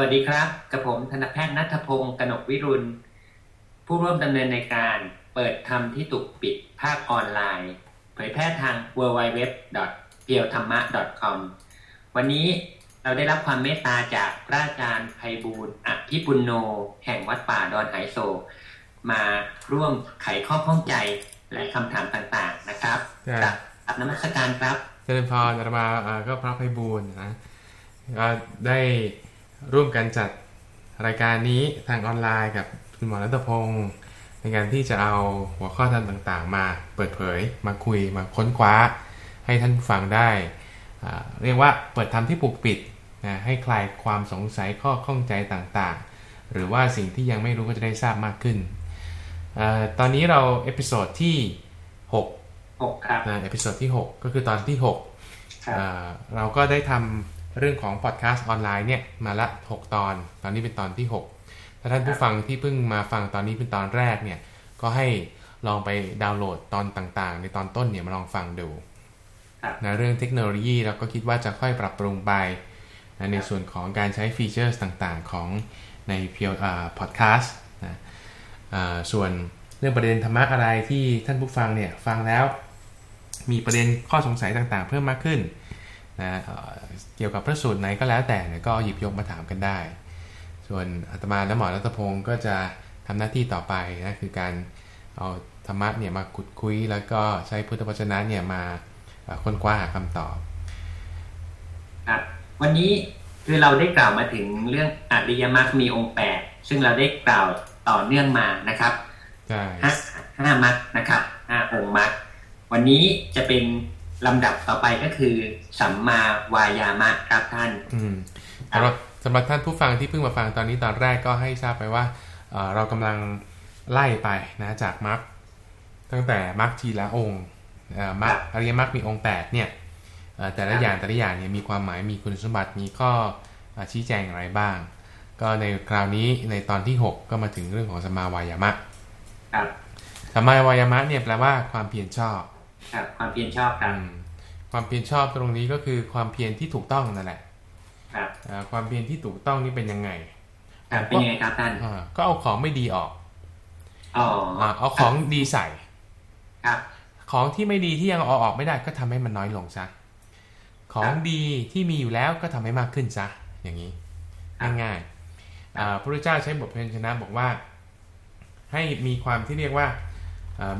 วัสดีครับ กับผมธนแพทย์นัทพงศ์กนกวิรุณ ผู้ร่วมดำเนินในการเปิดธรรมที่ถูกปิดภาคออนไลน์ เผยแพร่ทาง w w w p i e w t h a m m a c o m วันนี้เราได้รับความเมตตาจากพระอาจารย์ไพบูลอภิปุณโน แห่งวัดป่าดอนไหโศกมาร่วมไขข้อข้องใจและคำถามต่างๆนะครับจ้ะกับนมัสการครับ เจริญพรอาตมาอ่าก็พระไพบูลย์นะก็ได้ ร่วมกันจัดรายการนี้ทางออนไลน์กับคุณหมอรัตพงศ์ในการที่จะเอาหัวข้อธรรมต่างๆ มาเปิดเผย มาคุยมาค้นคว้า ให้ท่านผู้ฟังได้อ่าเรียกว่าเปิดธรรมที่ปกปิดนะให้คลายความสงสัยข้อข้องใจต่างๆ หรือว่าสิ่งที่ยังไม่รู้ก็จะได้ทราบมากขึ้นอาตอนนี้เรา episode ที่6 6ครับนะ episode ที่ 6 ก็คือตอนที่6ครับอ่าเราก็ได้ทำ เรื่องของพอดแคสต์ออนไลน์เนี่ยมาละ 6 ตอน ตอนนี้เป็นตอนที่ 6 ถ้าท่านผู้ฟังที่เพิ่งมาฟังตอนนี้เป็นตอนแรกเนี่ยก็ให้ลองไปดาวน์โหลดตอนต่างๆ ในตอนต้นเนี่ยมาลองฟังดูครับนะเรื่องเทคโนโลยีเราก็คิดว่าจะค่อยปรับปรุงไปนะในส่วนของการใช้ feature ต่างๆของใน Pure Podcastนะอ่าส่วนเรื่องประเด็นธรรมะอะไรที่ท่านผู้ฟังเนี่ยฟังแล้ว มีประเด็นข้อสงสัยต่างๆ เพิ่มมากขึ้น นะเอ่อเกี่ยวกับพระสูตรไหนก็แล้วแต่เนี่ยก็หยิบยกมาถามกันได้ ส่วนอาตมาและหมอรัตพงศ์ก็จะทำหน้าที่ต่อไปนะคือการเอาธรรมะเนี่ยมาขุดคุย แล้วก็ใช้พุทธวจนะเนี่ยมาเอ่อค้นคว้าหาคำตอบครับวันนี้คือเราได้กล่าวมาถึงเรื่องอริยมรรคมีองค์แปดซึ่งเราได้กล่าวต่อเนื่องมานะครับใช่ห้าห้ามรรคนะครับห้าองค์มรรควันนี้จะเป็น ลำดับต่อไปก็คือ สัมมาวายามะครับท่านอืมสำหรับสำหรับท่านผู้ฟังที่เพิ่งมาฟังตอนนี้ตอนแรกก็ให้ทราบไปว่าเอ่อเรากำลังไล่ไปนะจากมรรคตั้งแต่มรรคทีละองค์เอ่อมรรคอริยมรรคมีองค์แปดเนี่ยเอ่อแต่ละอย่างแต่ละอย่างเนี่ยมีความหมายมีคุณสมบัติมีข้อเอ่อชี้แจงอะไรบ้าง ก็ในคราวนี้ในตอนที่ 6 ก็มาถึงเรื่องของสมมาวายามะครับสมมาวายามะเนี่ยแปลว่าความเพียรชอบ ครับความเพียรชอบครับอืมความเพียรชอบตรงนี้ก็คือความเพียรที่ถูกต้องนั่นแหละครับอ่าความเพียรที่ถูกต้องนี่เป็นยังไงครับเป็นยังไงครับท่านอ่าก็เอาของไม่ดีออกอ๋ออ่าเอาของดีใส่ครับของที่ไม่ดีที่ยังเอาออกไม่ได้ก็ทำให้มันน้อยลงซะของดีที่มีอยู่แล้วก็ทำให้มากขึ้นซะอย่างนี้ง่ายๆอ่าพระพุทธเจ้าใช้บทเพลงชนะบอกว่า ให้มีความที่เรียกว่าอ่า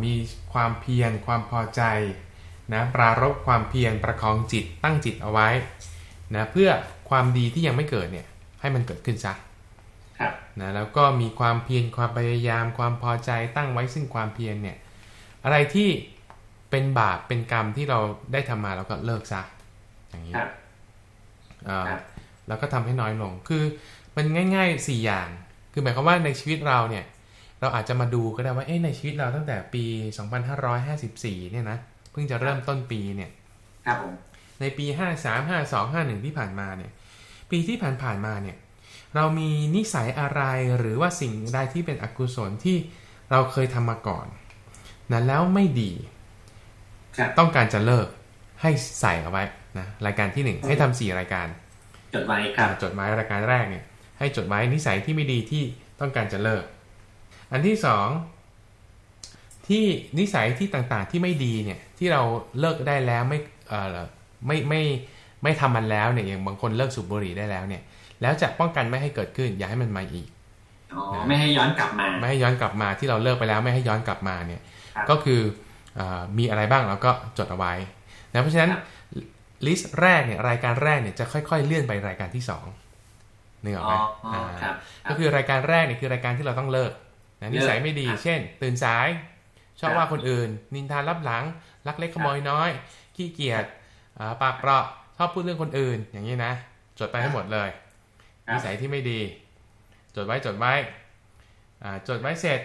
มีความเพียรความพอใจนะปรารบความเพียรประคองจิตตั้งจิตเอาไว้นะเพื่อความดีที่ยังไม่เกิดเนี่ยให้มันเกิดขึ้นซะครับนะแล้วก็มีความเพียรความพยายาม ความพอใจตั้งไว้ซึ่งความเพียรเนี่ยอะไรที่เป็นบาปเป็นกรรมที่เราได้ทำมาเราก็เลิกซะอย่างนี้ครับอ่าครับแล้วก็ทำให้น้อยลงคือมันง่ายๆ4อย่าง คือหมายความว่าในชีวิตเราเนี่ย เราอาจจะมาดูก็ได้ว่าเอ๊ะในชีวิตเราตั้งแต่ปี 2554 เนี่ยนะเพิ่งจะเริ่มต้นปีเนี่ยครับผมในปี 53 52 51 ที่ผ่านมาเนี่ย ปีที่ผ่านๆมาเนี่ย เรามีนิสัยอะไรหรือว่าสิ่งใดที่เป็นอกุศลที่เราเคยทำมาก่อนนะแล้วไม่ดีครับต้องการจะเลิกให้ใส่เอาไว้นะรายการที่หนึ่งให้ทำสี่รายการ จดไว้ครับอ่าจดหมายรายการแรกเนี่ย ให้จดหมายนิสัยที่ไม่ดีที่ต้องการจะเลิก อันที่สองที่นิสัยที่ต่างๆที่ไม่ดีเนี่ยที่เราเลิกได้แล้วไม่เอ่อไม่ไม่ไม่ทำมันแล้วเนี่ยอย่างบางคนเลิกสูบบุหรี่ได้แล้วเนี่ย แล้วจะป้องกันไม่ให้เกิดขึ้น อย่าให้มันมาอีกอ๋อไม่ให้ย้อนกลับมา ไม่ให้ย้อนกลับมาที่เราเลิกไปแล้วไม่ให้ย้อนกลับมาเนี่ยครับก็คือเออมีอะไรบ้างเราก็จดเอาไว้นะเพราะฉะนั้นครับลิสต์แรกเนี่ยรายการแรกเนี่ยจะค่อยๆ เลื่อนไปรายการที่สองนึกออกอ๋ไหมออ๋อครับก็คือรายการแรกเนี่ยคือรายการที่เราต้องเลิก นะนิสัยไม่ดีครับเช่น ตื่นสาย ชอบครับว่าคนอื่น นินทารับหลังลักเล็กขโมยน้อย ขี้เกียจอ่าปากเปราะชอบพูดเรื่องคนอื่น อย่างนี้นะ จดไปให้หมดเลยครับนิสัยที่ไม่ดี จดไว้จดไว้อ่าจดไว้เสร็จ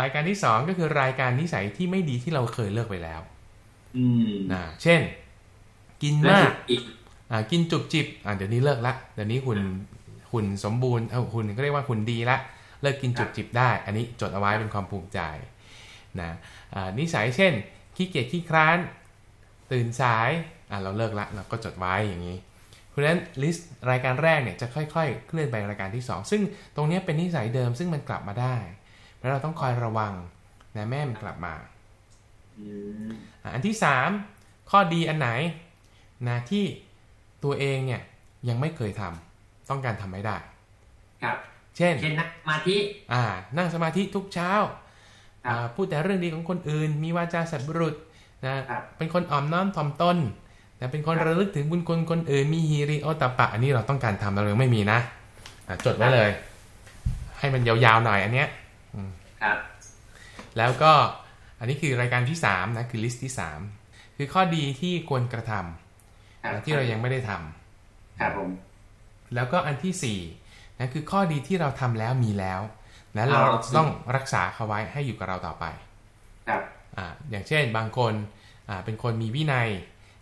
รายการที่สองก็คือรายการนิสัยที่ไม่ดีที่เราเคยเลิกไปแล้วอืมนะเช่น กินแล้วมากจุดอีกอ่ากินจุบจิบอ่าเดี๋ยวนี้เลิกละเดี๋ยวนี้หุ่นหุ่นสมบูรณ์เออหุ่นก็เรียกว่าหุ่นดีละ เลิกกินจุบจิบได้ อันนี้จดเอาไว้เป็นความภูมิใจนะอ่านิสัยเช่นขี้เกียจขี้คร้าน ตื่นสายอ่าเราเลิกละเราก็จดไว้อย่างนี้ราะฉะนั้นลิสต์รายการแรกเนี่ยจะค่อยๆ เคลื่อนไปรายการที่ 2 ซึ่งตรงนี้เป็นนิสัยเดิมซึ่งมันกลับมาได้ เพราะเราต้องคอยระวังนะแม่มันกลับมาอืมอะอันที่ 3 ข้อดีอันไหนนะที่ตัวเองเนี่ยยังไม่เคยทำต้องการทำให้ได้ ครับ เช่นเช่นนักสมาธิอ่านั่งสมาธิทุกเช้าครับอ่าพูดแต่เรื่องดีของคนอื่น มีวาจาสัตย์บุรุษนะครับเป็นคนอ่อมน้อมถ่อมตนนะเป็นคนครับระลึกถึงบุญคุณคนอื่นมีฮีริโอตปปะ อันนี้เราต้องการทำเรายังไม่มีนะอะจดไว้เลย ให้มันยาวๆหน่อยอันเนี้ยครับแล้วก็อันนี้คือรายการที่3นะคือลิสต์ที่3คือข้อดีที่ควรกระทำครับนะที่เรายังไม่ได้ทำครับผมแล้วก็อันที่4 นะคือข้อดีที่เราทำแล้วมีแล้วนะเราอ๋อต้องรักษาเขาไว้ให้อยู่กับเราต่อไปครับอ่าอย่างเช่นบางคนอ่าเป็นคนมีวินัย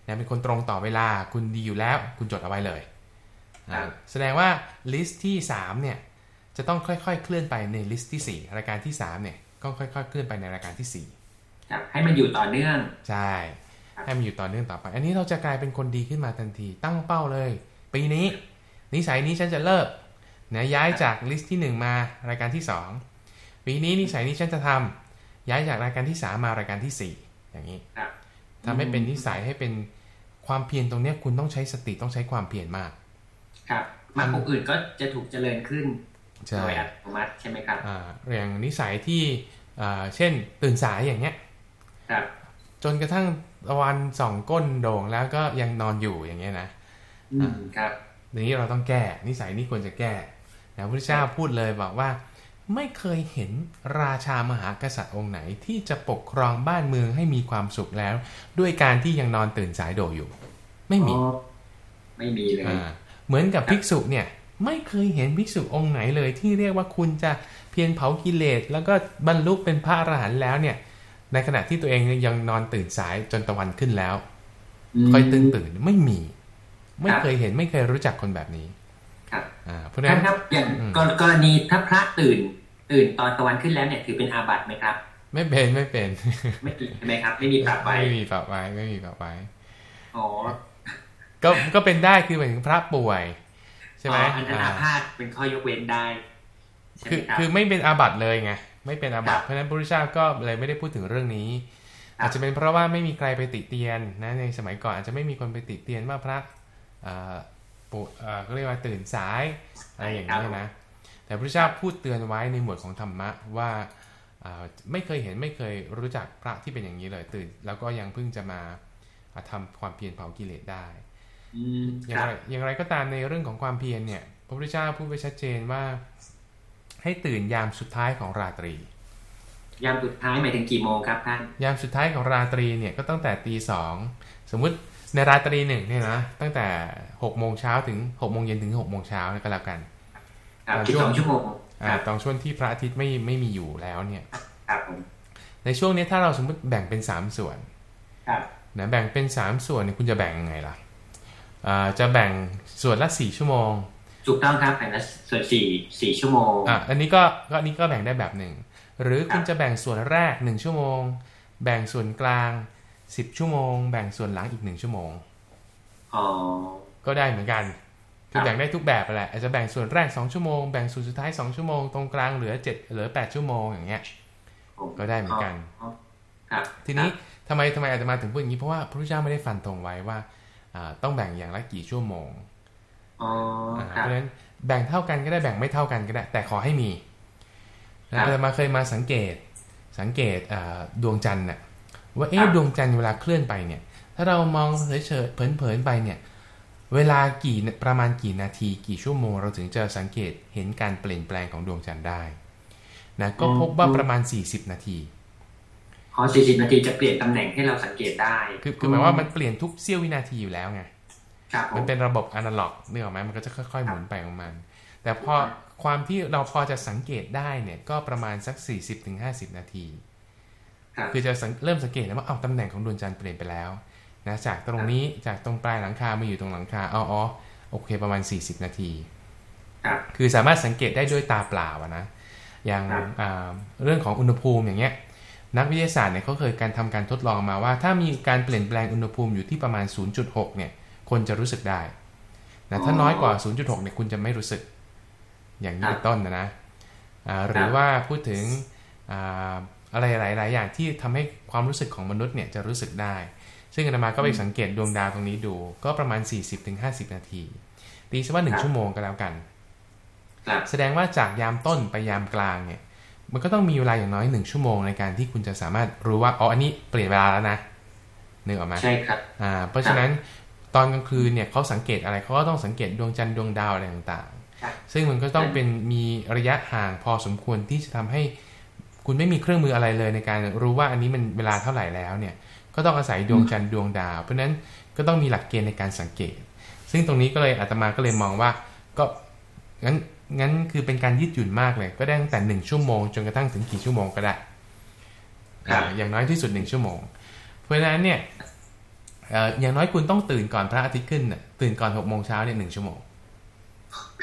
นะเป็นคนตรงต่อเวลาคุณดีอยู่แล้ว คุณจดเอาไว้เลยอ่าแสดงว่า list ที่3เนี่ยจะต้องค่อยๆ เคลื่อนไปใน list ที่ 4 รายการที่3เนี่ยก็ค่อยๆ เคลื่อนไปในรายการที่ครับให้มันอยู่ต่อเนื่อง4ใช่ครับให้มันอยู่ต่อเนื่องต่อไป อันนี้เราจะกลายเป็นคนดีขึ้นมาทันที ตั้งเป้าเลย ปีนี้ นิสัยนี้ฉันจะเลิก นะย้ายจากลิสต์ที่ 1 มารายการที่ 2 ปีนี้นิสัยนี้ฉันจะทำย้ายจากรายการที่ 3 มารายการที่ 4 อย่างนี้ครับทำให้เป็นนิสัยให้เป็นความเพียรตรงเนี้ยคุณต้องใช้สติต้องใช้ความเพียรมาก ครับมรรคองค์อื่นก็จะถูกเจริญขึ้นใช่โดยอัตโนมัติใช่ไหมครับอ่าอย่างนิสัยที่อ่าเช่นตื่นสายอย่างเงี้ยครับจนกระทั่งตะวันส่องก้นโด่งแล้วก็ยังนอนอยู่อย่างเงี้ยนะอืมครับอย่างนี้เราต้องแก้นิสัยนี้ควรจะแก้ นะพระพุทธเจ้าพูดเลยบอกว่า ไม่เคยเห็นราชามหากษัตริย์องค์ไหนที่จะปกครองบ้านเมืองให้มีความสุขแล้ว ด้วยการที่ยังนอนตื่นสายโดอยู่ ไม่มีอ๋อไม่มีเลยอ่าเหมือนกับภิกษุเนี่ย ไม่เคยเห็นภิกษุองค์ไหนเลย ที่เรียกว่าคุณจะเพียรเผากิเลสแล้วก็บรรลุเป็นพระอรหันต์แล้วเนี่ย ในขณะที่ตัวเองยังนอนตื่นสายจนตะวันขึ้นแล้วมค่อยตื่นตื่นไม่มี ไม่ครับเคยเห็นไม่เคยรู้จักคนแบบนี้ ครับอ่าเพราะฉะท่านั้นนครับอย่างอืมกรกรณีถ้าพระตื่น ตื่นตอนตะวันขึ้นแล้วเนี่ยถือเป็นอาบัติไหมครับ ไม่เป็นไม่เป็น ไม่ผิดใช่ไหมครับ ไม่มีปรับไว้ไม่มีปรับไว้ไม่มีปรับไว้อ๋อก็ก็เป็นได้คือหมายถึงพระป่วยใช่ไหมอ๋ออันนั้นอาอ่าพาธเป็นข้อยกเว้นได้ใช่ไหคืมอครับคือไม่เป็นอาบัติเลยไงไม่เป็นอาบัครัติบเพราะฉะนั้นพระพุทธเจ้าก็เลยไม่ได้พูดถึงเรื่องนี้ครับอาจจะเป็นเพราะว่าไม่มีใครไปติเตียนนะในสมัยก่อนอาจจะไม่มีคนไปติเตียนว่าพระเอ่อ ปุเอ่อเขาเรียกว่าตื่นสายอะไรอย่างนี้ยนะ แต่พระพุทธเจ้าพูดเตือนไว้ในหมวดของธรรมะว่าอ่าไม่เคยเห็นไม่เคยรู้จักพระที่เป็นอย่างนี้เลยตื่น แล้วก็ยังเพิ่งจะมาอ่าทำความเพียรเผากิเลสได้อืมอย่าคงรับไรอย่างไรก็ตามในเรื่องของความเพียรเนี่ย พระพุทธเจ้าพูดไว้ชัดเจนว่า ให้ตื่นยามสุดท้ายของราตรี ยามสุดท้ายหมายถึงกี่โมงครับท่านยามสุดท้ายของราตรีเนี่ยก็ตั้งแต่ตีสองสมมุติ ในราตรีหนึ่งเนี่ยนะตั้งแต่หกโมงเช้าถึงหกโมงเย็นถึงหกโมงเช้าก็แล้วกันครับอ่าสิบสองชั่วโมงคอ่ารับตอนช่วงที่พระอาทิตย์ไม่ไม่มีอยู่แล้วเนี่ยครับผมในช่วงนี้ถ้าเราสมมติแบ่งเป็นสามส่วนครับนะแบ่งเป็นสามส่วนเนี่ยคุณจะแบ่งยังไงล่ะอ่าจะแบ่งส่วนละสี่ชั่วโมงถูกต้องครับแต่ละส่วนสี่สี่ชั่วโมงอะอันนี้ก็ก็อันนี้ก็แบ่งได้แบบหนึ่งหรือคุณครับจะแบ่งส่วนแรก1ชั่วโมง แบ่งส่วนกลาง 10ชั่วโมง แบ่งส่วนหลังอีก1ชั่วโมงอ๋อก็ได้เหมือนกันคือครับแบ่งได้ทุกแบบแหละอาจจะแบ่งส่วนแรก2ชั่วโมงแบ่งส่วนสุดท้าย2ชั่วโมงตรงกลางเหลือ7เหลือ8ชั่วโมงอย่างเงี้ยผมก็ได้เหมือนกันอ๋อครับทีนี้ทำไมทำไมอาจจะมาถึงพูดอย่างนี้เพราะว่าพระพุทธเจ้าไม่ได้ฟันธงไว้ว่าอ่าต้องแบ่งอย่างละกี่ชั่วโมงอ๋ออ่าคเพรับราะฉะนั้นแบ่งเท่ากันก็ได้แบ่งไม่เท่ากันก็ได้ แต่ขอให้มีครันะบอาตมาเคยมาสังเกตสังเกตอ่าดวงจันทร์น่ะ ว่าคเอ๊ะรับดวงจันทร์เวลาเคลื่อนไปเนี่ย ถ้าเรามองเฉยๆเผินๆไปเนี่ย เวลากี่ประมาณกี่นาทีกี่ชั่วโมง เราถึงจะสังเกตเห็นการเปลี่ยนแปลงของดวงจันทร์ได้นะก็พบว่าประมาณ 40 นาทีอ๋อสี่สิบนาทีจะเปลี่ยนตำแหน่งให้เราสังเกตได้ คือคือหมายว่ามันเปลี่ยนทุกเสี้ยววินาทีอยู่แล้วไงครับผมันมเป็นระบบอนาล็อกนึกออกไหมมันก็จะค่อยๆหมุนไปของมัน แต่พอความที่เราพอจะสังเกตได้เนี่ยก็ประมาณสัก 40-50 นาที ครับคือจะสังเริ่มสังเกตแล้วว่าเอาตำแหน่งของดวงจันทร์เปลี่ยนไปแล้วนะจากตรงนี้จากตรงปลายหลังคามาอยู่ตรงหลังคาอ๋ออ๋อโอเคประมาณ 40 นาทีครับคือสามารถสังเกตได้ด้วยตาเปล่าอะนะอย่างครับอ่าเรื่องของอุณหภูมิอย่างเงี้ยนักวิทยาศาสตร์เนี่ยเขาเคยการทำการทดลองมาว่า ถ้ามีการเปลี่ยนแปลงอุณหภูมิอยู่ที่ประมาณ 0.6 เนี่ย คนจะรู้สึกได้นะถ้าน้อยกว่า 0.6 เนี่ยคุณจะไม่รู้สึกอย่างนี้เป็นต้นนะนะอ่าหรือว่าพูดถึง อ่าอะไรหลาย ๆ อย่างที่ทำให้ความรู้สึกของมนุษย์เนี่ยจะรู้สึกได้ ซึ่งอาตมาก็ไปสังเกตดวงดาวตรงนี้ดู ก็ประมาณ 40-50 นาทีตีซะว่าหนึ่งชั่วโมงก็แล้วกันครับแสดงว่าจากยามต้นไปยามกลางเนี่ย มันก็ต้องมีเวลาอย่างน้อยหนึ่งชั่วโมงในการที่คุณจะสามารถรู้ว่าอ๋ออันนี้เปลี่ยนเวลาแล้วนะนึกออกไหมใช่ครับอ่าเพราะฉะนั้นตอนกลางคืนเนี่ยเขาสังเกตอะไรเขาก็ต้องสังเกตดวงจันทร์ดวงดาวอะไรต่างครับๆซึ่งมันก็ต้องเป็นมีระยะห่างพอสมควรที่จะทำให้ คุณไม่มีเครื่องมืออะไรเลยในการรู้ว่าอันนี้มันเวลาเท่าไหร่แล้วเนี่ยก็ต้องอาศัยดวงจันทร์ดวงดาว เพราะฉะนั้นก็ต้องมีหลักเกณฑ์ในการสังเกต ซึ่งตรงนี้ก็เลยอาตมาก็เลยมองว่าก็งั้นงั้นคือเป็นการยืดหยุ่นมากเลย ก็ได้ตั้งแต่หนึ่งชั่วโมงจนกระทั่งถึงกี่ชั่วโมงก็ได้ครับอ่าอย่างน้อยที่สุดหนึ่งชั่วโมง เพราะฉะนั้นเนี่ยเอ่ออย่างน้อยคุณต้องตื่นก่อนพระอาทิตย์ขึ้นน่ะตื่นก่อนหกโมงเช้าเนี่ยหนึ่งชั่วโมง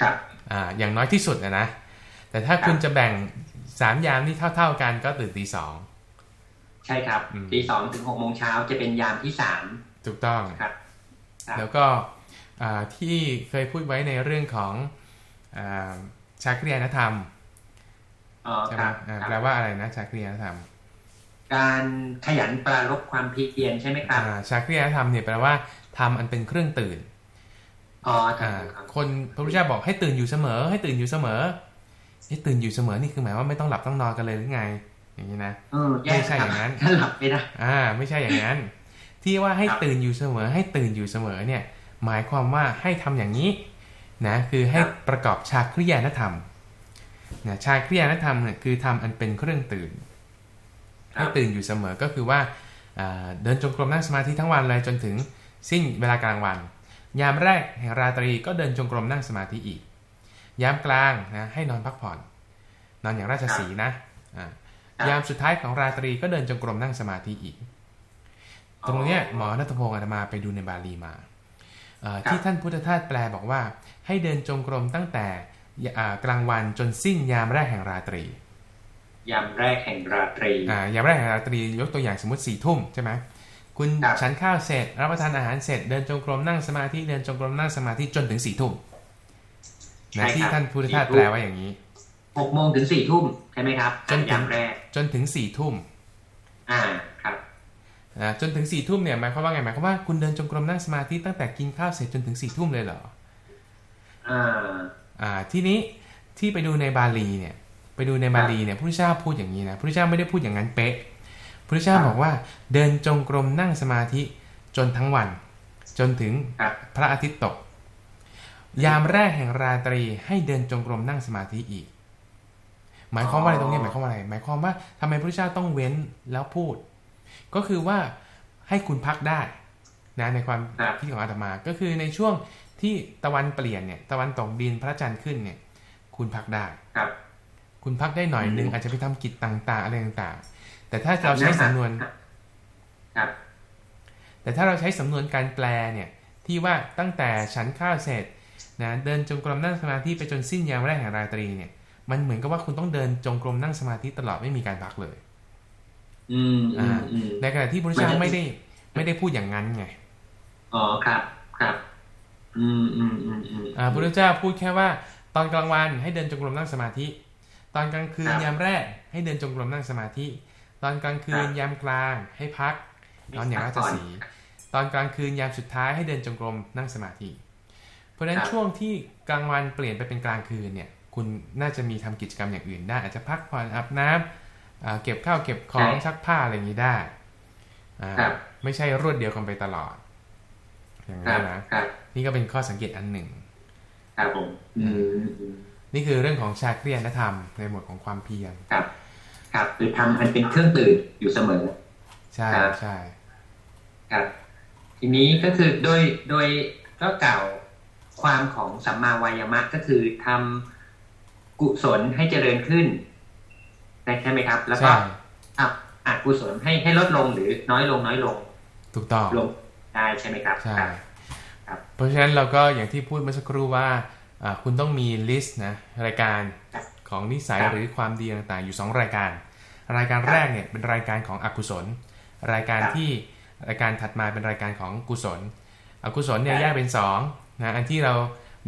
ครับอ่าอย่างน้อยที่สุดนะนะแต่ถ้าคุณจะแบ่ง สามยามที่เท่า ๆกันก็ตื่นตีสองใช่ครับอืมตีสองถึงหกโมงเช้าจะเป็นยามที่สามถูกต้องครับครับแล้วก็อ่าที่เคยพูดไว้ในเรื่องของอาชาคริยานธรรมอ๋อใช่คไหมรับอ่าครับแปลว่าอะไรนะชาคริยานธรรม การขยันปรารบความเพียรใช่ไหมครับอ่าชาคริยานธรรมเนี่ยแปลว่าทำอันเป็นเครื่องตื่นอ๋อครัอ่าบครับคนพระพุทธเจ้าบอกให้ตื่นอยู่เสมอ ให้ตื่นอยู่เสมอ ให้ตื่นอยู่เสมอนี่คือหมายว่าไม่ต้องหลับต้องนอนกันเลยหรือไง อย่างนี้นะเออแย่ไม่ใช่ครับอย่างนั้นถ้าหลับไม่ได้อ่า ไม่ใช่อย่างนั้น ที่ว่าให้ครับตื่นอยู่เสมอ ให้ตื่นอยู่เสมอเนี่ย หมายความว่าให้ทำอย่างนี้นะคือให้ประกอบชาคริยานธรรมนะชาคริยานธรรมเนี่ยคือทำอันเป็นเครื่องตื่นให้ตื่นอยู่เสมอก็คือว่าอ่าเดินจงกรมนั่งสมาธิทั้งวันเลยจนถึงสิ้นเวลากลางวัน ยามแรกแห่งราตรีก็เดินจงกรมนั่งสมาธิอีก ยามกลางนะให้นอนพักผ่อน นอนอย่างราชสีห์นะอ่าครับยามสุดท้ายของราตรีก็เดินจงกรมนั่งสมาธิอีก ตรงเนี้ยหมอนัทพงศ์อาตมาไปดูในบาลีมาเอ่อครับที่ท่านพุทธทาสแปลบอกว่า ให้เดินจงกรมตั้งแต่อ่ากลางวันจนสิ้นยามแรกแห่งราตรี ยามแรกแห่งราตรีอ่ายามแรกแห่งราตรียกตัวอย่างสมมติสี่ทุ่มใช่ไหมคุณครับฉันข้าวเสร็จ รับประทานอาหารเสร็จ เดินจงกรมนั่งสมาธิเดินจงกรมนั่งสมาธิจนถึงสี่ทุ่ม นะที่ท่านพุทธทาสแปลไว้อย่างนี้หกโมงถึงสี่ทุ่มใช่ไหมครับจนถึงยามแรกจนถึงสี่ทุ่มอ่าครับนะจนถึงสี่ทุ่มเนี่ยหมายความว่าไงหมายความว่าคุณเดินจงกรมนั่งสมาธิตั้งแต่กินข้าวเสร็จจนถึงสี่ทุ่มเลยเหรออ่าอ่าทีนี้ที่ไปดูในบาลีเนี่ย ไปดูในบาลีเนี่ยพระพุทธเจ้าพูดอย่างนี้นะพระพุทธเจ้าไม่ได้พูดอย่างนั้นเป๊ะพระพุทธเจ้าครับบอกว่าเดินจงกรมนั่งสมาธิจนทั้งวัน จนถึงครับพระอาทิตย์ตก ยามแรกแห่งราตรีให้เดินจงกรมนั่งสมาธิอีก หมายความว่าอะไรตรงนี้หมายความว่าอะไร หมายความว่าทำไมพระพุทธเจ้าต้องเว้นแล้วพูด ก็คือว่าให้คุณพักได้นะในความครับคิดของอาตมาก็คือในช่วงที่ตะวันเปลี่ยนเนี่ย ตะวันตกดินพระจันทร์ขึ้นเนี่ย คุณพักได้ครับ คุณพักได้หน่อยนึงอืมอาจจะไปทำกิจต่างๆอะไรต่างๆ แต่ถ้าเราใช้สำนวนครับ แต่ถ้าเราใช้สำนวนการแปลเนี่ย ที่ว่าตั้งแต่ฉันข้าวเสร็จ นะเดินจงกรมนั่งสมาธิไปจนสิ้นยามแรกแห่งราตรีเนี่ย มันเหมือนกับว่าคุณต้องเดินจงกรมนั่งสมาธิตลอดไม่มีการพักเลย อืมอืมอืมในขณะที่พระพุทธเจ้ามันจะไม่ได้ ไม่ได้พูดอย่างนั้นไงอ๋อครับครับ อืมอืมอืมอืมอ่าพระพุทธเจ้าพูดแค่ว่า ตอนกลางวันให้เดินจงกรมนั่งสมาธิ ตอนกลางคืนครับยามแรก ให้เดินจงกรมนั่งสมาธิ ตอนกลางคืนครับยามกลางให้พักนอนอย่างราชสีห์ตอนกลางคืนยามสุดท้ายให้เดินจงกรมนั่งสมาธิเพ ราะฉะนั้นครับช่วงที่กลางวันเปลี่ยนไปเป็นกลางคืนเนี่ย คุณน่าจะมีทำกิจกรรมอย่างอื่นได้ อาจจะพักผ่อนอาบน้ำอ่าเก็บข้าวเก็บของซักผ้าอะไรอย่างนี้ได้อ่าครับไม่ใช่รวดเดียวกันไปตลอด อย่างครันี้บนะครับนี่ก็เป็นข้อสังเกตอันหนึ่งครับผมอืมอืมนี่คือเรื่องของชาเครียนธรรมในหมวดของความเพียรครับ ครับคือทำอันเป็นเครื่องตื่นอยู่เสมอ ใช่ครับใช่ครับ ทีนี้ก็คือโดยโดยก็กล่าว ความของสัมมาวายามะก็คือทำกุศลให้เจริญขึ้นใช่ไหมครับ แล้วก็ใช่อะอกุศลให้ให้ลดลงหรือน้อยลงน้อยลง ถูกต้องลงได้ใช่ไหมครับใช่ครับครับเพราะฉะนั้นเราก็อย่างที่พูดเมื่อสักครู่ว่าอ่าคุณต้องมีลิสต์นะรายการครับของนิสัยครับหรือความดีต่างๆ อยู่ 2 รายการ รายการแรกเนี่ยเป็นรายการของอกุศล รายการครับที่รายการถัดมาเป็นรายการของกุศล อกุศลเนี่ยครับแยกเป็น 2 นะอันที่เรา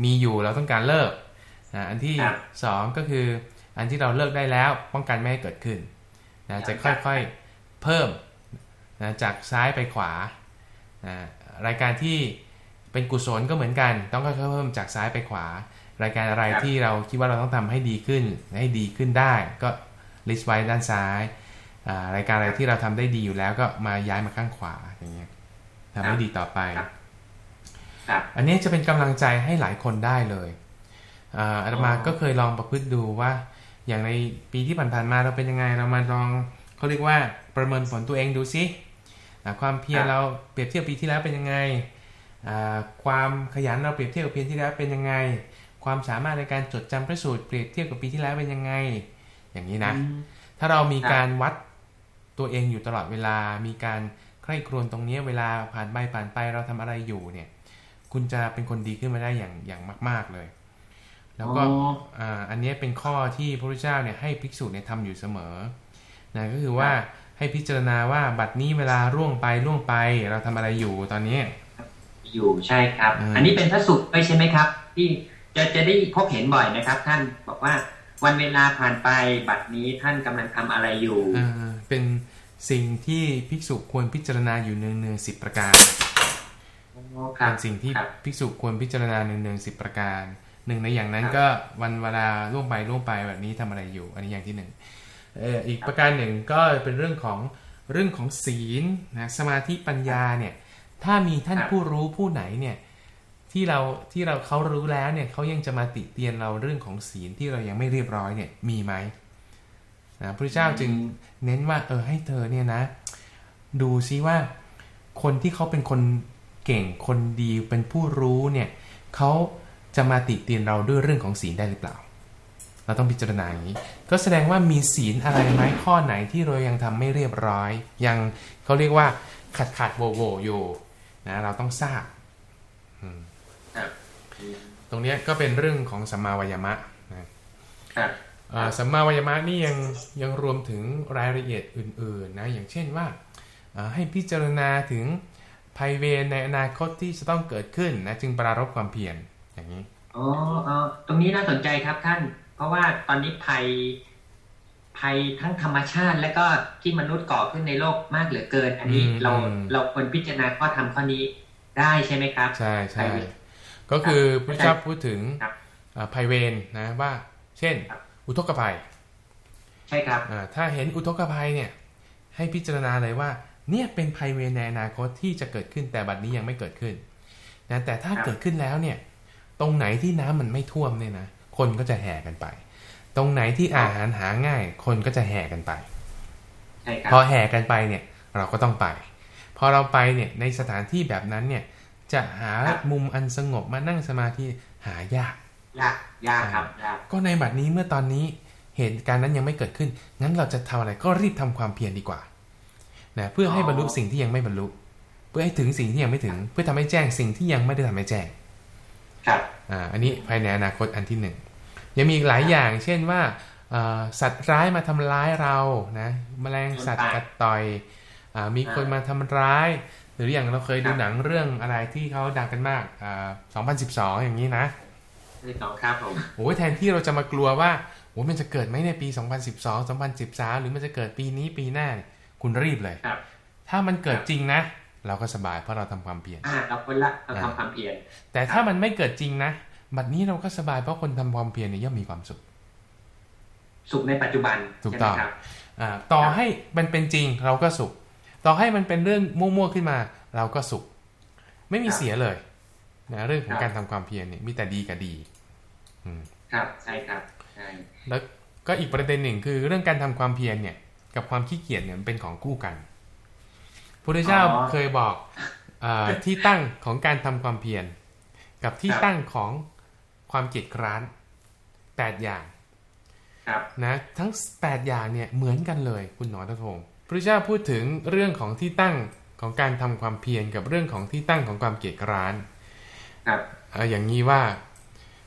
มีอยู่เราต้องการเลิกนะอันที่ครับสองก็คืออันที่เราเลิกได้แล้วป้องกันไม่ให้เกิดขึ้นนะจะครัค่อบยๆเพิ่มนะจากซ้ายไปขวานะรายการที่เป็นกุศลก็เหมือนกัน ต้องค่อยๆเพิ่มจากซ้ายไปขวา รายการอะไรครับที่เราคิดว่าเราต้องทำให้ดีขึ้นให้ดีขึ้นได้ก็ลิสต์ไว้ด้านซ้ายอ่ารายการอะไรที่เราทำได้ดีอยู่แล้วก็มาย้ายมาข้างขวาอย่างเงี้ยทำให้ดีต่อไปครับครับ อันนี้จะเป็นกำลังใจให้หลายคนได้เลยอ่าอาตมาอ๋อก็เคยลองประพฤติดูว่า อย่างในปีที่ผ่านๆมาเราเป็นยังไงเรามาลองเขาเรียกว่าประเมินผลตัวเองดูซิอ่าความเพียรเราเปรียบเทียบปีที่แล้วเป็นยังไงอ่าความขยันเราเปรียบเทียบกับปีที่แล้วเป็นยังไง ความสามารถในการจดจำพระสูตรเปรียบเทียบกับปีที่แล้วเป็นยังไง อย่างนี้นะอืมถ้าเรามีครับการวัดตัวเองอยู่ตลอดเวลา มีการใคร่ครวญตรงนี้เวลาผ่านไปผ่านไปเราทำอะไรอยู่เนี่ย คุณจะเป็นคนดีขึ้นมาได้อย่างอย่างมาก ๆเลย แล้วก็อ๋ออ่าอันนี้เป็นข้อที่พระพุทธเจ้าเนี่ยให้ภิกษุเนี่ยทำอยู่เสมอนะก็คือว่าให้พิจารณาว่าบัดนี้เวลาร่วงไปร่วงไปเราทำอะไรอยู่ตอนนี้ อยู่ใช่ครับอืมอันนี้เป็นพระสูตรด้วยใช่ไหมครับ ที่จะจะได้พบเห็นบ่อยนะครับ ท่านบอกว่าวันเวลาผ่านไปบัดนี้ท่านกำลังทำอะไรอยู่อ่าเป็นสิ่งที่ภิกษุควรพิจารณาอยู่เนืองๆสิบประการอ๋อครั เป็บนสิ่งที่ครับภิกษุควรพิจารณาเนืองๆสิบประการหนึ่งในอย่างนั้นครับก็วันเวลาล่วงไปล่วงไปแบบนี้ทำอะไรอยู่ อันนี้อย่างที่หนึ่งเอ่ออีกประการหนึ่งก็เป็นเรื่องของเรื่องของศีลนะสมาธิปัญญาเนี่ยถ้ามีท่านครับผู้รู้ผู้ไหนเนี่ยที่เราที่เราเขารู้แล้วเนี่ยเขายังจะมาติเตียนเราเรื่องของศีลที่เรายังไม่เรียบร้อยเนี่ยมีไหมนะพระเจ้าจึงเน้นว่าเออให้เธอเนี่ยนะ ดูซิว่าคนที่เขาเป็นคน เก่งคนดีเป็นผู้รู้เนี่ยเขาจะมาติเตียนเราด้วยเรื่องของศีลได้หรือเปล่า เราต้องพิจารณาอย่างนี้ ก็แสดงว่ามีศีลอะไรไหมข้อไหนที่เรายังทำไม่เรียบร้อย ยังเขาเรียกว่าขัดขัดโวโวอยู่นะเราต้องทราบตรงนี้ก็เป็นเรื่องของสัมมาวายมะนะสัมมาวายมะนี่ยังยังรวมถึงรายละเอียดอื่นๆนะอย่างเช่นว่าให้พิจารณาถึง ภัยเวรในอนาคตที่จะต้องเกิดขึ้นนะจึงปรารบความเพียรอย่างนี้อ๋ออ๋อตรงนี้น่าสนใจครับท่าน เพราะว่าตอนนี้ภัยภัยทั้งธรรมชาติ และก็ที่มนุษย์ก่อขึ้นในโลกมากเหลือเกิน อันนี้อืมเราอืมเราควรพิจารณาข้อธรรมข้อนี้ได้ใช่ไหมครับ ใช่ใช่ภัยเวรก็คือพระเจ้าพูดถึงครับเอ่อภัยเวรนะว่า เช่นครับอุทกภัย ใช่ครับอ่าถ้าเห็นอุทกภัยเนี่ย ให้พิจารณาเลยว่า เนี่ยเป็นภัยเวรในอนาคตที่จะเกิดขึ้นแต่บัดนี้ยังไม่เกิดขึ้นนะแต่ถ้าครับเกิดขึ้นแล้วเนี่ย ตรงไหนที่น้ำมันไม่ท่วมเนี่ยนะคนก็จะแห่กันไป ตรงไหนที่อาหารหาง่าย คนก็จะแห่กันไปใช่ครับพอแห่กันไปเนี่ย เราก็ต้องไป พอเราไปเนี่ยในสถานที่แบบนั้นเนี่ย จะหาครับมุมอันสงบมานั่งสมาธิหายากยากยากครับยากก็ในบัดนี้เมื่อตอนนี้เหตุการณ์นั้นยังไม่เกิดขึ้น งั้นเราจะทำอะไรก็รีบทำความเพียรดีกว่า นะเพื่อให้บรรลุสิ่งที่ยังไม่บรรลุ เพื่อให้ถึงสิ่งที่ยังไม่ถึง เพื่อทำให้แจ้งสิ่งที่ยังไม่ได้ทำให้แจ้งครับอ่าอันนี้ภายในอนาคตอันที่หนึ่งยังมีอีกหลายอย่าง เช่นว่าเอ่อสัตว์ร้ายมาทำร้ายเรานะแมลงสัตว์กัดต่อยอามีคนมาทำร้าย หรืออย่างเราเคยดูหนังเรื่องอะไรที่เขาดังกันมากอ่า2012 อย่างนี้นะเรื่องสองครับผมโอ้ยแทนที่เราจะมากลัวว่าโอ้ยมันจะเกิดไหมในปี 2012 2013 หรือมันจะเกิดปีนี้ปีหน้าเนี่ย คุณรีบเลยครับถ้ามันเกิดจริงนะ เราก็สบายเพราะเราทำความเพียรอ่าเราคนละเราทำความเพียรแต่ถ้ามันไม่เกิดจริงนะบัดนี้เราก็สบายเพราะคนทำความเพียรเนี่ยย่อมมีความสุข สุขในปัจจุบันถูกต้องใช่ไหมครับอ่าต่อให้มันเป็นจริงเราก็สุข ต่อให้มันเป็นเรื่องมั่วๆขึ้นมา เราก็สุข ไม่มีครับเสียเลยนะเรื่องของครับการทำความเพียรเนี่ยมีแต่ดีกับดีอืมครับใช่ครับใช่แล้วก็อีกประเด็นหนึ่งคือเรื่องการทำความเพียรเนี่ย กับความขี้เกียจเนี่ยมันเป็นของคู่กันพระพุทธเจ้าเคยบอกอาที่ตั้งของการทำความเพียรกับที่ตั้งของความเกียจคร้านแปดอย่างครับนะทั้งแปดอย่างเนี่ยเหมือนกันเลยคุณหนอตะพงศ์พระพุทธเจ้าพูดถึงเรื่องของที่ตั้งของการทำความเพียรกับเรื่องของที่ตั้งของความเกียจคร้านครับเอ่ออย่างนี้ว่า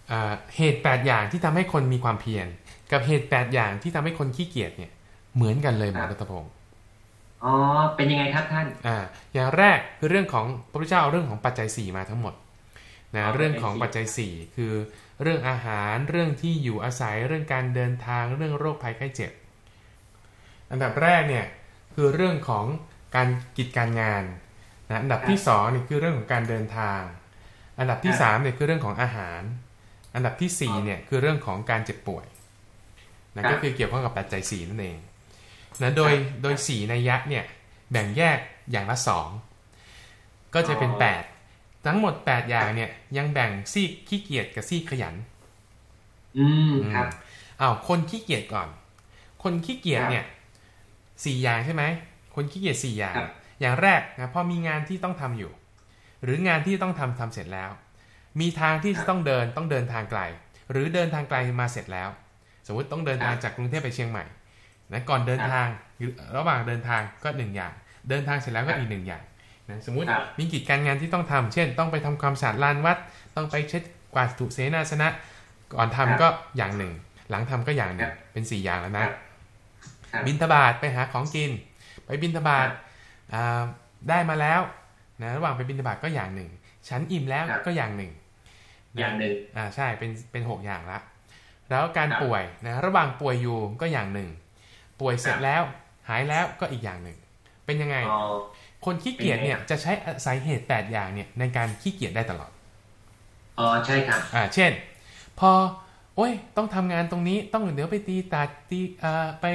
เอ่อเหตุ8อย่างที่ทำให้คนมีความเพียรกับเหตุ8อย่างที่ทำให้คนขี้เกียจเนี่ย เหมือนกันเลยหมอรัตพงศ์อ๋อ เป็นยังไงครับท่าน อ่า อย่างแรกคือเรื่องของพระพุทธเจ้าเอาเรื่องของปัจจัย 4 มาทั้งหมดนะเรื่องของปัจจัย 4 คือเรื่องอาหารเรื่องที่อยู่อาศัยเรื่องการเดินทางเรื่องโรคภัยไข้เจ็บ อันดับแรกเนี่ยคือเรื่องของการกิจการงานนะอันดับที่2เนี่ยคือเรื่องของการเดินทาง อันดับที่3เนี่ยคือเรื่องของอาหาร อันดับที่4เนี่ยคือเรื่องของการเจ็บป่วยนะก็คือเกี่ยวข้องกับปัจจัย4นั่นเอง นะโดยโดย4นัยยะเนี่ยแบ่งแยกอย่างละ2ก็จะเป็น8ทั้งหมด8อย่างเนี่ยยังแบ่งซีกขี้เกียจกับซีกขยัน อืมครับอ้าวคนขี้เกียจก่อน คนขี้เกียจเนี่ยสี่อย่างใช่ไหมคนขี้เกียจสี่อย่างครับอย่างแรกนะพอมีงานที่ต้องทำอยู่ หรืองานที่ต้องทำทำเสร็จแล้ว มีทางที่จะต้องเดินต้องเดินทางไกล หรือเดินทางไกลมาเสร็จแล้ว สมมติต้องเดินทางจากกรุงเทพไปเชียงใหม่ นะก่อนเดินทางหรือระหว่างเดินทางก็หนึ่งอย่าง เดินทางเสร็จแล้วก็อีกหนึ่งอย่างนะสมมุติครับมีกิจการงานที่ต้องทำเช่น ต้องไปทำความสะอาดลานวัด ต้องไปเช็ดกวาดถูเสนาสนะ ก่อนทำก็อย่างหนึ่ง หลังทำก็อย่างหนึ่งเป็นสี่อย่างแล้วนะครับบินทบาทไปหาของกิน ไปบินทบาทอ่าได้มาแล้วนะระหว่างไปบินทบาทก็อย่างหนึ่ง ฉันอิ่มแล้วครับก็อย่างหนึ่ง อย่างหนึ่งอ่าใช่เป็นเป็นหกอย่างละแล้วการครับป่วยนะระหว่างป่วยอยู่ก็อย่างหนึ่ง ป่วยเสร็จครับแล้ว หายแล้วก็อีกอย่างหนึ่ง เป็นยังไงอ๋อคนขี้เกียจเนี่ยเป็นไงครับจะใช้สาเหตุ8อย่างเนี่ยในการขี้เกียจได้ตลอด อ๋อใช่ครับ อ่า เช่น พอ โอ้ย ต้องทำงานตรงนี้ต้องเดี๋ยวไปตีตัดตีอ่าไป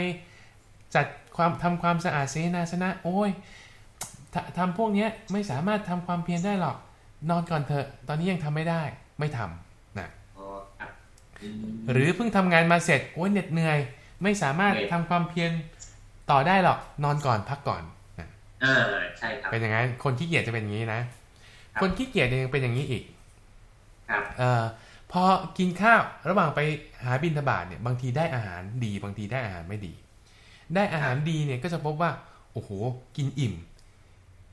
จัดความทำความสะอาดเสนาสนะ โอ้ยททำพวกเนี้ยไม่สามารถทำความเพียรได้หรอก นอนก่อนเถอะ ตอนนี้ยังทำไม่ได้ไม่ทำนะอ๋อครับอืมหรือเพิ่งทำงานมาเสร็จโอ้ยเหน็ดเหนื่อย ไม่สามารถเหนื่อยทำความเพียรต่อได้หรอกนอนก่อนพักก่อนนะอ่าใช่ครับเป็นอย่างนั้นคนขี้เกียจจะเป็นอย่างนี้นะครับคนขี้เกียจเนี่ยยังเป็นอย่างนี้อีก ครับเอ่อพอกินข้าวระหว่างไปหาบิณฑบาตเนี่ย บางทีได้อาหารดีบางทีได้อาหารไม่ดี ได้อาหารดีเนี่ยก็จะพบว่าโอ้โห กินอิ่ม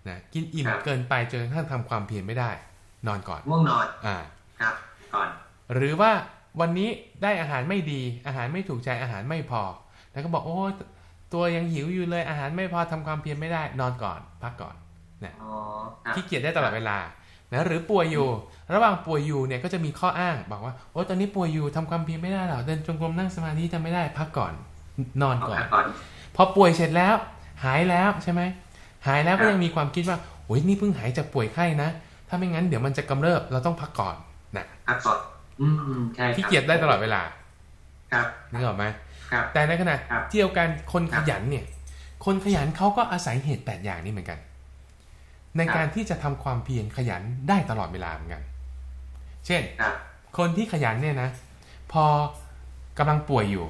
นะกินอิ่มครับเกินไปจนกระทั่งทำความเพียรไม่ได้ นอนก่อนง่วงนอนอ่าครับก่อน หรือว่า วันนี้ได้อาหารไม่ดี อาหารไม่ถูกใจอาหารไม่พอ แล้วก็บอกโอ้ตัวยังหิวอยู่เลยอาหารไม่พอทำความเพียรไม่ได้นอนก่อน พักก่อนอ๋อครับขี้เกียจได้ตลอดเวลานะหรือป่วยอยู่ ระหว่างป่วยอยู่เนี่ยก็จะมีข้ออ้างบอกว่าโอ้ตอนนี้ป่วยอยู่ทำความเพียรไม่ได้หรอกเดินจงกรมนั่งสมาธิทำไม่ได้พักก่อน นอนเอาก่อนพักก่อน พอป่วยเสร็จแล้ว หายแล้วใช่ไหมหายแล้วครัก็บยังมีความคิดว่าโอ้ยนี่เพิ่งหายจากป่วยไข้นะถ้าไม่งั้นเดี๋ยวมันจะกำเริบเราต้องพักก่อนนะพักก่อน อืมใช่ครับขี้เกียจได้ตลอดเวลา ครับนึกออกไหมครับ แต่ในขณะครับเดียวกันคนคขรับยันเนี่ย คนขยันเขาก็อาศัยเหตุแปดอย่างนี้เหมือนกัน ในครับการที่จะทำความเพียรขยันได้ตลอดเวลาเหมือนกัน เช่นครับคนที่ขยันเนี่ยนะ พอกำลังป่วยอยู่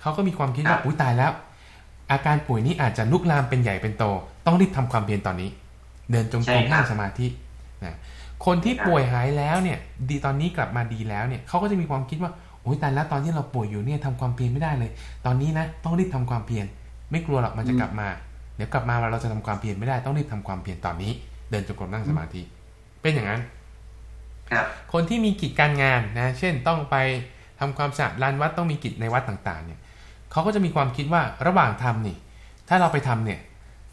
เขาก็มีความคิดครัว่าบอุ้ยตายแล้ว อาการป่วยนี้อาจจะลุกลามเป็นใหญ่เป็นโต ต้องรีบทำความเพียรตอนนี้ เดินจงกรมนั่งสมาธินะ คนที่ป่วยหายแล้วเนี่ย ดีตอนนี้กลับมาดีแล้วเนี่ยเขาก็จะมีความคิดว่าโอ้ยตายแล้วตอนที่เราป่วยอยู่เนี่ยทำความเพียรไม่ได้เลย ตอนนี้นะต้องรีบทำความเพียรไม่กลัวหรอกมันจะกลับมา เดี๋ยวกลับมาเราจะทำความเพียรไม่ได้ต้องรีบทำความเพียรตอนนี้ เดินจงกรมนั่งสมาธิ เป็นอย่างนั้นครับคนที่มีกิจการงานนะ เช่นต้องไปทำความสะอาดลานวัดต้องมีกิจในวัดต่างๆ เนี่ยเขาก็จะมีความคิดว่าระหว่างทำนี่ ถ้าเราไปทำเนี่ย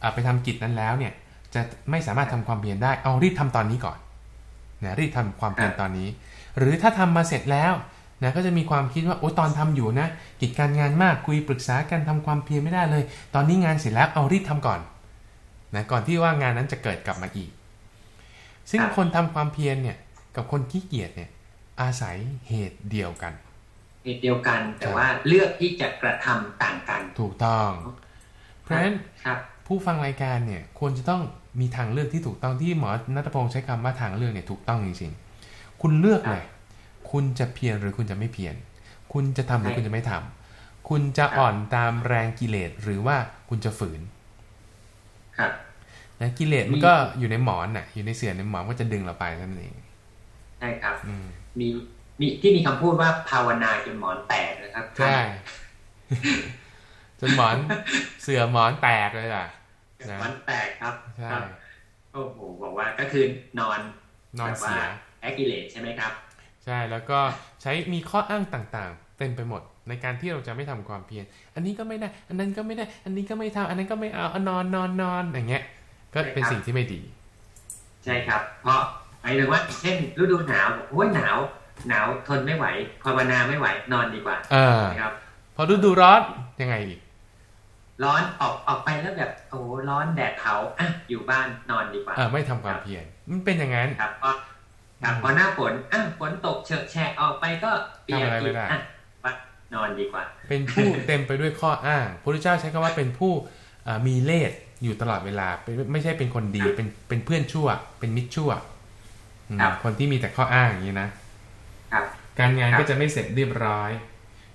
อ่าไปทำกิจนั้นแล้วเนี่ย จะไม่สามารถทำความเพียรได้เอารีบทำตอนนี้ก่อน นะรีบทำความเพียรตอนนี้ หรือถ้าทำมาเสร็จแล้วนะก็จะมีความคิดว่าโอ้ตอนทำอยู่นะกิจการงานมากคุยปรึกษากันทำความเพียรไม่ได้เลย ตอนนี้งานเสร็จแล้วเอารีบทำก่อนนะก่อนที่ว่างานนั้นจะเกิดกลับมาอีก ซึ่งครับคนทำความเพียรเนี่ยกับคนขี้เกียจเนี่ยอาศัยเหตุเดียวกัน เหตุเดียวกันแต่ใช่ว่าเลือกที่จะกระทำต่างกัน ถูกต้อง เพราะฉะนั้นครับผู้ฟังรายการเนี่ยควรจะต้อง มีทางเลือกที่ถูกต้องที่หมอนัทพงศ์ใช้คำว่าทางเลือกเนี่ยถูกต้องจริงๆ คุณเลือกเลย คุณจะเพียรหรือคุณจะไม่เพียร คุณจะทำหรือใช่คุณจะไม่ทำคุณจะอ่อนตามแรงกิเลสหรือว่าคุณจะฝืนครับนะกิเลสมันก็อยู่ในหมอนน่ะ อยู่ในเสื่อในหมอนก็จะดึงเราไปนั่นเองใช่ครับอืมมีมีที่มีคำพูดว่าภาวนาจนหมอนแตกนะครับใช่จนหมอนเสื่อหมอนแตกเลยล่ะ นะหมอนแตกครับใช่ครับโอ้โหบอกว่าก็คือนอนนอนเสียแอคกิเลสใช่ไหมครับ ใช่แล้วก็ใช้มีข้ออ้างต่างๆ เต็มไปหมดในการที่เราจะไม่ทำความเพียรอันนี้ก็ไม่ได้ อันนั้นก็ไม่ได้ อันนี้ก็ไม่ทำอันนั้นก็ไม่เอาเอานอนนอนนอนอย่างเงี้ย ก็เป็นใช่ครับสิ่งที่ไม่ดี ใช่ครับ เพราะหมายถึงว่าเช่น ฤดูหนาวโอ้ยหนาว หนาวทนไม่ไหวภาวนาไม่ไหวนอนดีกว่าเออนะครับ พอฤดูร้อนยังไงอีก ร้อนออกออกไปแล้วแบบโอ้โหร้อนแดดเผาอะอยู่บ้านนอนดีกว่าเออไม่ทำความเพียรมันเป็นอย่างนั้นครับพอครับพอหน้าฝนอะฝนตกเฉอะแฉะออกไปก็เปียกทำอะไรไม่อีกได้อะว่านอนดีกว่า เป็นผู้เต็มไปด้วยข้ออ้างพระพุทธเจ้าใช้คำว่าเป็นผู้อ่ามีเล่ห์อยู่ตลอดเวลาเป็นไม่ใช่เป็นคนดีเป็นเป็นเพื่อนชั่ว เป็นมิตรชั่วอืมครับคนที่มีแต่ข้ออ้างอย่างนี้นะครับการงานครับก็จะไม่เสร็จเรียบร้อย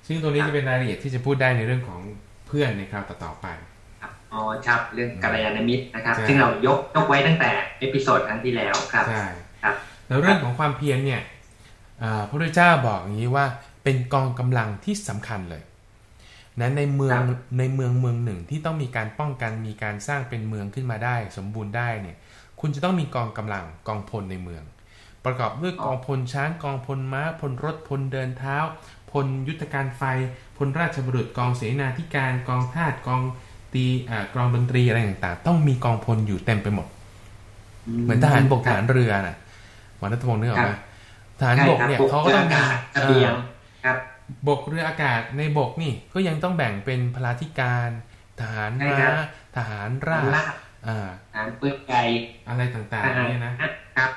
ซึ่งตรงนี้ครับจะเป็นรายละเอียดที่จะพูดได้ในเรื่องของ เพื่อนในคราวต่อๆไปครับอ๋อครับเรื่องกัลยาณมิตรนะครับใช่ซึ่งเรายกยกไว้ตั้งแต่ episode ครั้งที่แล้วครับใช่ครับแล้วเรื่องของความเพียรเนี่ยอ่าพระพุทธเจ้าบอกอย่างนี้ว่าเป็นกองกำลังที่สำคัญเลยนะในเมืองครับในเมืองเมืองหนึ่งที่ต้องมีการป้องกันมีการสร้างเป็นเมืองขึ้นมาได้ สมบูรณ์ได้เนี่ย คุณจะต้องมีกองกำลังกองพลในเมือง ประกอบด้วยกองพลช้างกองพลม้าพลรถพลเดินเท้าพ ลยุทธการไฟพลราชบุรุษกองเสนาธิการกองทาสกองตีอ่ากองดนตรีอะไรต่างๆ ต้องมีกองพลอยู่เต็มไปหมด เหมือนทหารบกทหารเรือน่ะหมอนัทพงศ์นึกออกไหมครับทหารบกเนี่ยใช่ครับเขาก็ต้องเรือมีอากาศเสบียงครับบกเรืออากาศในบกนี่ก็ยังต้องแบ่งเป็นพลาธิการทหารใช่ม้าครับทหารราลาบบอ่าทหารปืนไก่อะไรต่างทหารๆเนี่ยนะครับ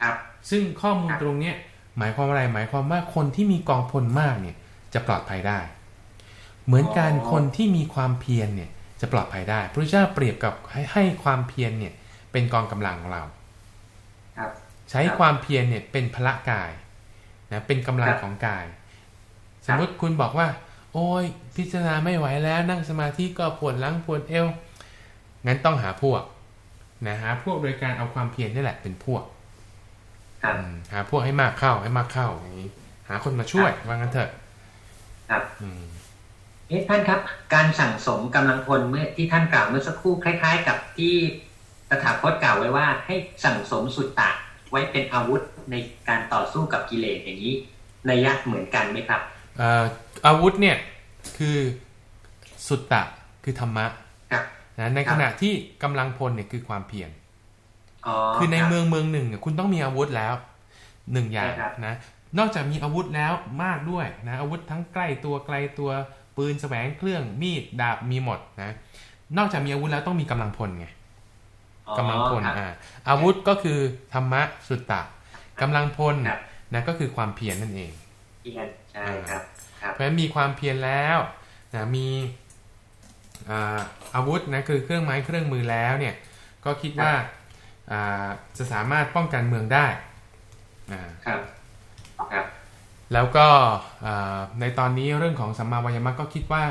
ครับ ซึ่งข้อมูลครับตรงเนี้ย หมายความว่าอะไรหมายความว่าคนที่มีกองพลมากเนี่ยจะปลอดภัยได้ เหมือนกันคนที่มีความเพียรเนี่ยจะปลอดภัยได้พระพุทธเจ้าเปรียบกับให้ให้ความเพียรเนี่ยเป็นกองกำลังของเราครับใช้ครับความเพียรเนี่ยเป็นพละกายนะเป็นกำลังครับของกาย สมมติคุณบอกว่า โอ้ยพิจารณาไม่ไหวแล้วนั่งสมาธิก็ปวดหลังปวดเอวงั้นต้องหาพวกนะหาพวกโดยการเอาความเพียรนี่แหละเป็นพวกครับอืม หาพวกให้มากเข้าให้มากเข้าอย่างนี้ หาคนมาช่วยว่างั้นเถอะ ครับอืมเอ๊ะท่านครับ การสั่งสมกำลังพลเมื่อที่ท่านกล่าวเมื่อสักครู่คล้าย ๆ กับที่ตถาคตกล่าวไว้ว่า ให้สั่งสมสุตตะไว้เป็นอาวุธในการต่อสู้กับกิเลสอย่างนี้นัยยะเหมือนกันไหมครับเอ่ออาวุธเนี่ยคือสุตตะคือธรรมะครับนะในครับขณะที่กำลังพลเนี่ยคือความเพียรอ๋อ คือในรับเมืองเมืองหนึ่งเนี่ยคุณต้องมีอาวุธแล้วหนึ่งอย่างใช่ครับนะนอกจากมีอาวุธแล้วมากด้วยนะอาวุธทั้งใกล้ตัวไกลตัวปืนแสวงเครื่องมีดดาบมีหมดนะนอกจากมีอาวุธแล้วต้องมีกำลังพลไงอ๋อกำลังพลครับอ่าอาวุธก็คือธรรมะสุตตะกำลังพลครับนะก็คือความเพียรนั่นเองเพียรใช่ครับครับเพราะฉะนั้นมีความเพียรแล้วนะมีอ่าอาวุธนะคือเครื่องไม้เครื่องมือแล้วเนี่ย ก็คิดว่าอ่า จะสามารถป้องกันเมืองได้อ่าครับครับ แล้วก็อ่าในตอนนี้เรื่องของสัมมาวายามะก็คิดว่า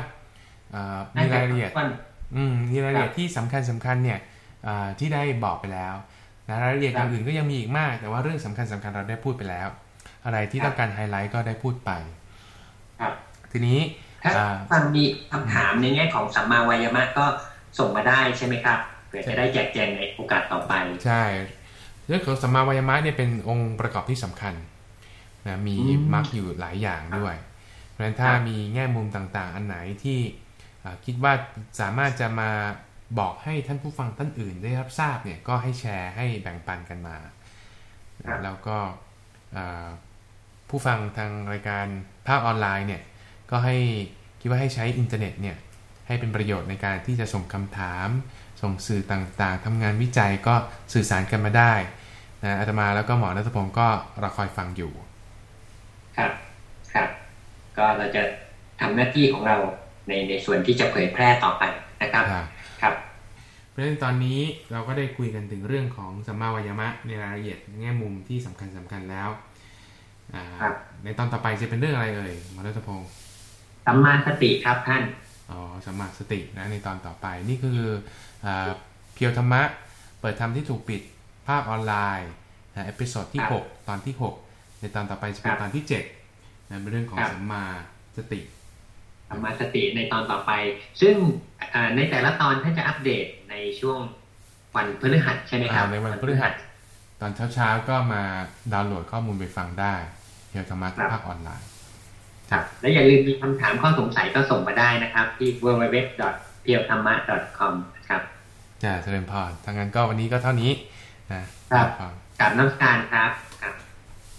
อ่ามีรายละเอียดท่านอืมมีรายละเอียดครับที่สำคัญสำคัญเนี่ยอ่าที่ได้บอกไปแล้วนะรายละเอียดครับอื่นๆก็ยังมีอีกมาก แต่ว่าเรื่องสำคัญสำคัญเราได้พูดไปแล้ว อะไรที่ครับต้องการไฮไลท์ก็ได้พูดไปครับทีนี้ถ้าอ่าฟังมีคำถามในแง่ของสัมมาวายามะก็ส่งมาได้ใช่ไหมครับ เผื่อจะได้แจกแจงในโอกาสต่อไป ใช่เรื่องของสัมมาวายามะเนี่ยเป็นองค์ประกอบที่สำคัญนะมีอืมมรรคอยู่หลายอย่างด้วย เพราะฉะนั้นถ้าครับมีแง่มุมต่างๆ อันไหนที่อ่าคิดว่าสามารถจะมาบอกให้ท่านผู้ฟังท่านอื่นได้รับทราบเนี่ยก็ให้แชร์ให้แบ่งปันกันมาครับแล้วก็อ่าผู้ฟังทางรายการภาคออนไลน์เนี่ยก็ให้คิดว่าให้ใช้อินเทอร์เน็ตเนี่ยให้เป็นประโยชน์ในการที่จะส่งคำถาม ส่งสื่อต่างๆทำงานวิจัยก็สื่อสารกันมาได้นะอาตมาแล้วก็หมอรัตพงศ์ก็รอคอยฟังอยู่ ครับครับ ก็เราจะทำหน้าที่ของเราในในส่วนที่จะเผยแพร่ต่อไปนะครับครับครับเพราะฉะนั้นตอนนี้เราก็ได้คุยกันถึงเรื่องของสัมมาวายามะในรายละเอียดแง่มุมที่สำคัญสำคัญแล้วอ่าครับในตอนต่อไปจะเป็นเรื่องอะไรเอ่ยหมอรัตพงศ์สัมมาสติครับท่าน อ๋อสัมมาสตินะในตอนต่อไปนี่คืออาเพียวธรรมะ เปิดธรรมที่ถูกปิดภาคออนไลน์นะ episode ที่ครับ6ตอนที่ 6 ในตอนต่อไปจะเป็นครับตอนที่7นะเป็นเรื่องของครับสัมมาสติสัมมาสติในตอนต่อไป ซึ่งอ่าในแต่ละตอนท่านจะอัปเดตในช่วงวันพฤหัสใช่ไหมครับอ่าในวันพฤหัส ตอนเช้าๆก็มาดาวน์โหลดข้อมูลไปฟังได้ Pure ธรรมะครับภาคออนไลน์ ครับและอย่าลืมมีคำถามข้อสงสัยก็ส่งมาได้นะครับ ที่ www p i e w t h a m m a com ครับจ้าเจริญพรทางนั้นก็วันนี้ก็เท่านี้นะครับพอกับน้ำการครับ